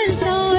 बोलता